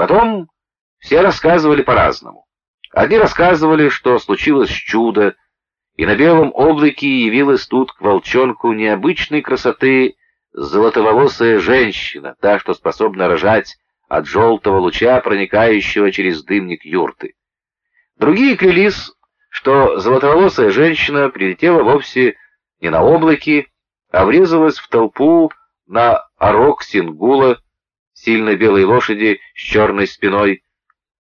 Потом все рассказывали по-разному. Одни рассказывали, что случилось чудо, и на белом облаке явилась тут к волчонку необычной красоты золотоволосая женщина, та, что способна рожать от желтого луча, проникающего через дымник юрты. Другие клялись, что золотоволосая женщина прилетела вовсе не на облаке, а врезалась в толпу на орок Сингула, сильной белой лошади с черной спиной,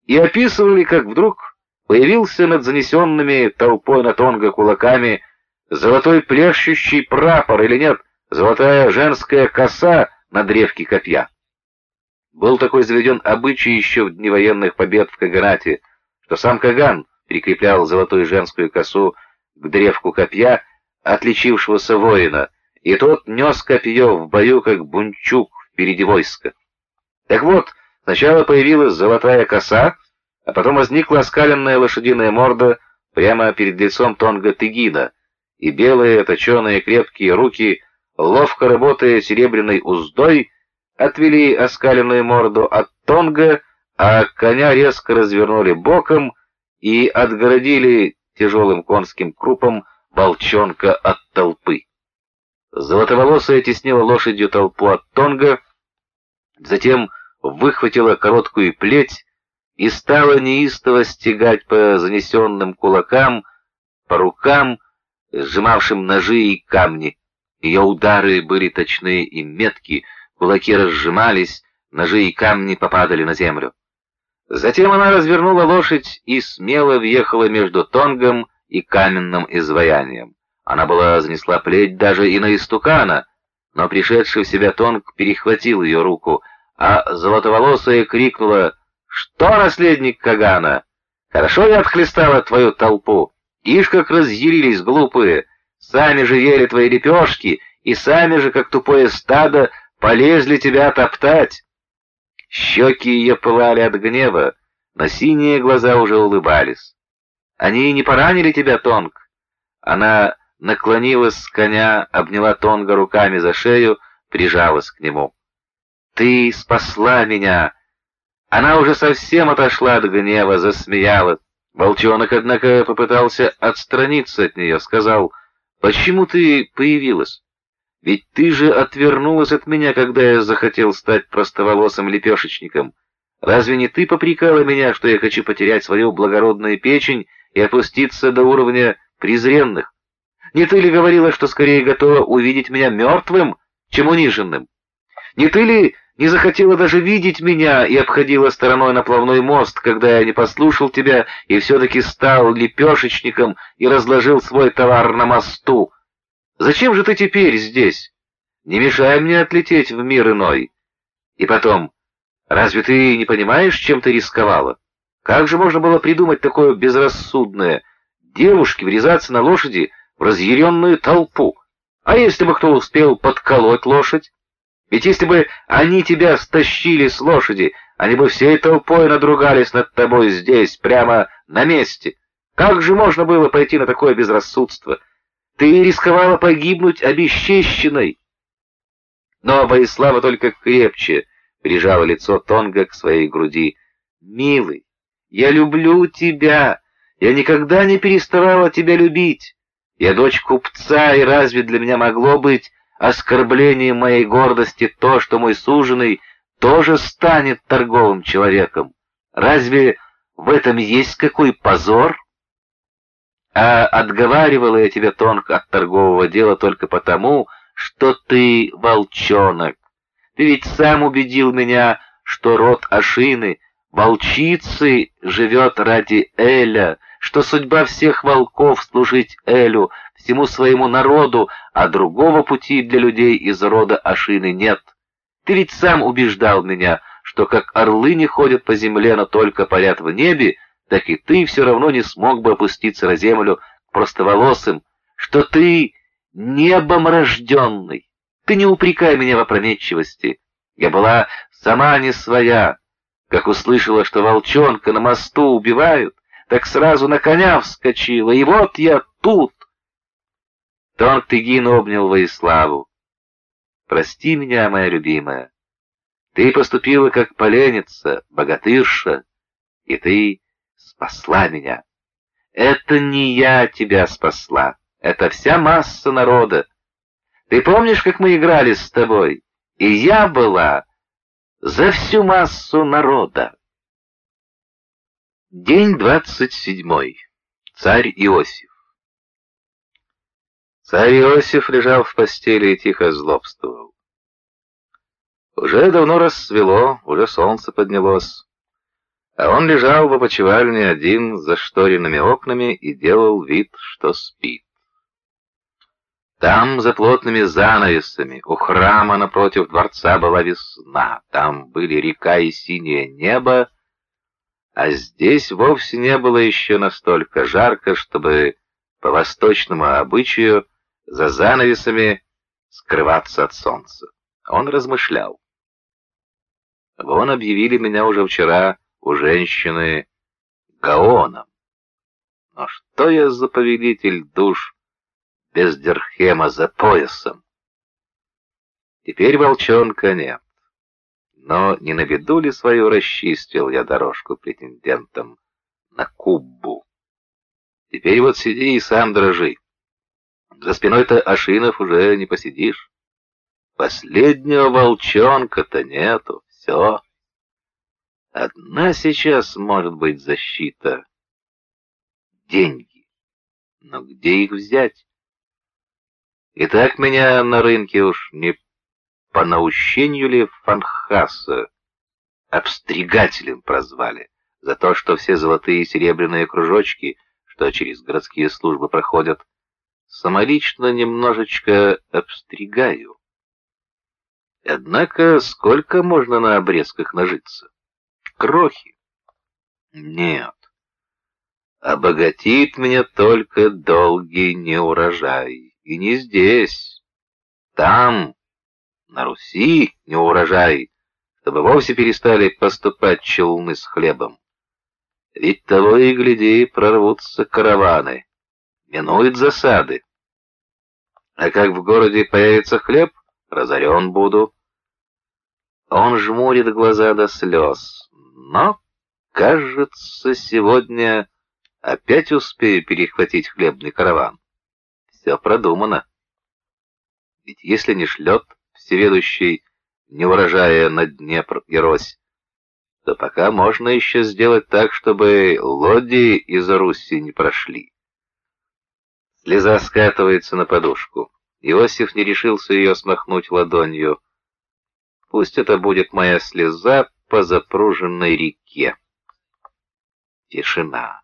и описывали, как вдруг появился над занесенными толпой на тонго кулаками золотой плещущий прапор или нет, золотая женская коса на древке копья. Был такой заведен обычай еще в дни военных побед в Каганате, что сам Каган прикреплял золотую женскую косу к древку копья отличившегося воина, и тот нес копье в бою, как бунчук впереди войска. Так вот, сначала появилась золотая коса, а потом возникла оскаленная лошадиная морда прямо перед лицом Тонга Тыгина, и белые, точеные, крепкие руки, ловко работая серебряной уздой, отвели оскаленную морду от Тонга, а коня резко развернули боком и отгородили тяжелым конским крупом волчонка от толпы. Золотоволосая теснила лошадью толпу от Тонга, затем выхватила короткую плеть и стала неистово стегать по занесенным кулакам, по рукам, сжимавшим ножи и камни. Ее удары были точны и метки, кулаки разжимались, ножи и камни попадали на землю. Затем она развернула лошадь и смело въехала между тонгом и каменным изваянием. Она была занесла плеть даже и на истукана, но пришедший в себя тонг перехватил ее руку, а золотоволосая крикнула «Что, наследник Кагана? Хорошо я отхлестала твою толпу. Ишь, как разъярились глупые. Сами же ели твои лепешки, и сами же, как тупое стадо, полезли тебя топтать». Щеки ее пылали от гнева, но синие глаза уже улыбались. «Они не поранили тебя, Тонг?» Она наклонилась с коня, обняла Тонга руками за шею, прижалась к нему. «Ты спасла меня!» Она уже совсем отошла от гнева, засмеялась. Волчонок, однако, попытался отстраниться от нее, сказал, «Почему ты появилась? Ведь ты же отвернулась от меня, когда я захотел стать простоволосым лепешечником. Разве не ты попрекала меня, что я хочу потерять свою благородную печень и опуститься до уровня презренных? Не ты ли говорила, что скорее готова увидеть меня мертвым, чем униженным? Не ты ли не захотела даже видеть меня и обходила стороной наплавной мост, когда я не послушал тебя и все-таки стал лепешечником и разложил свой товар на мосту. Зачем же ты теперь здесь? Не мешай мне отлететь в мир иной. И потом, разве ты не понимаешь, чем ты рисковала? Как же можно было придумать такое безрассудное? Девушке врезаться на лошади в разъяренную толпу. А если бы кто успел подколоть лошадь? Ведь если бы они тебя стащили с лошади, они бы всей толпой надругались над тобой здесь, прямо на месте. Как же можно было пойти на такое безрассудство? Ты рисковала погибнуть обесчещенной. Но Боислава только крепче прижала лицо Тонга к своей груди. «Милый, я люблю тебя. Я никогда не переставала тебя любить. Я дочь купца, и разве для меня могло быть оскорблением моей гордости то, что мой суженый тоже станет торговым человеком. Разве в этом есть какой позор? А отговаривала я тебя тонко от торгового дела только потому, что ты волчонок. Ты ведь сам убедил меня, что род Ашины, волчицы, живет ради Эля, что судьба всех волков служить Элю, всему своему народу, а другого пути для людей из рода Ашины нет. Ты ведь сам убеждал меня, что как орлы не ходят по земле, но только парят в небе, так и ты все равно не смог бы опуститься на землю к простоволосым, что ты небом рожденный. Ты не упрекай меня в опрометчивости. Я была сама не своя. Как услышала, что волчонка на мосту убивают, так сразу на коня вскочила, и вот я тут. Тонг Тыгин обнял Воиславу. «Прости меня, моя любимая. Ты поступила как поленница, богатырша, и ты спасла меня. Это не я тебя спасла, это вся масса народа. Ты помнишь, как мы играли с тобой? И я была за всю массу народа. День двадцать седьмой. Царь Иосиф. Царь Иосиф лежал в постели и тихо злобствовал. Уже давно рассвело, уже солнце поднялось, а он лежал в опочивальне один за шторенными окнами и делал вид, что спит. Там, за плотными занавесами, у храма напротив дворца была весна, там были река и синее небо, а здесь вовсе не было еще настолько жарко, чтобы по восточному обычаю за занавесами скрываться от солнца. Он размышлял. Вон объявили меня уже вчера у женщины Гаоном. Но что я за повелитель душ без Дерхема за поясом? Теперь волчонка нет. Но не на виду ли свою расчистил я дорожку претендентам на Куббу? Теперь вот сиди и сам дрожи. За спиной-то Ашинов уже не посидишь. Последнего волчонка-то нету, все. Одна сейчас может быть защита. Деньги. Но где их взять? И так меня на рынке уж не по наущению ли Фанхаса обстригателем прозвали за то, что все золотые и серебряные кружочки, что через городские службы проходят, самолично немножечко обстригаю. Однако сколько можно на обрезках нажиться? крохи. Нет, обогатит меня только долгий неурожай. И не здесь, там, на Руси неурожай, чтобы вовсе перестали поступать челны с хлебом. Ведь того и гляди, прорвутся караваны, минуют засады. А как в городе появится хлеб, разорен буду. Он жмурит глаза до слез. Но, кажется, сегодня опять успею перехватить хлебный караван. Все продумано. Ведь если не шлет всеведущий, не урожая на Днепр и Рось, то пока можно еще сделать так, чтобы лодии из Руси не прошли. Слеза скатывается на подушку. Иосиф не решился ее смахнуть ладонью. Пусть это будет моя слеза по запруженной реке. Тишина.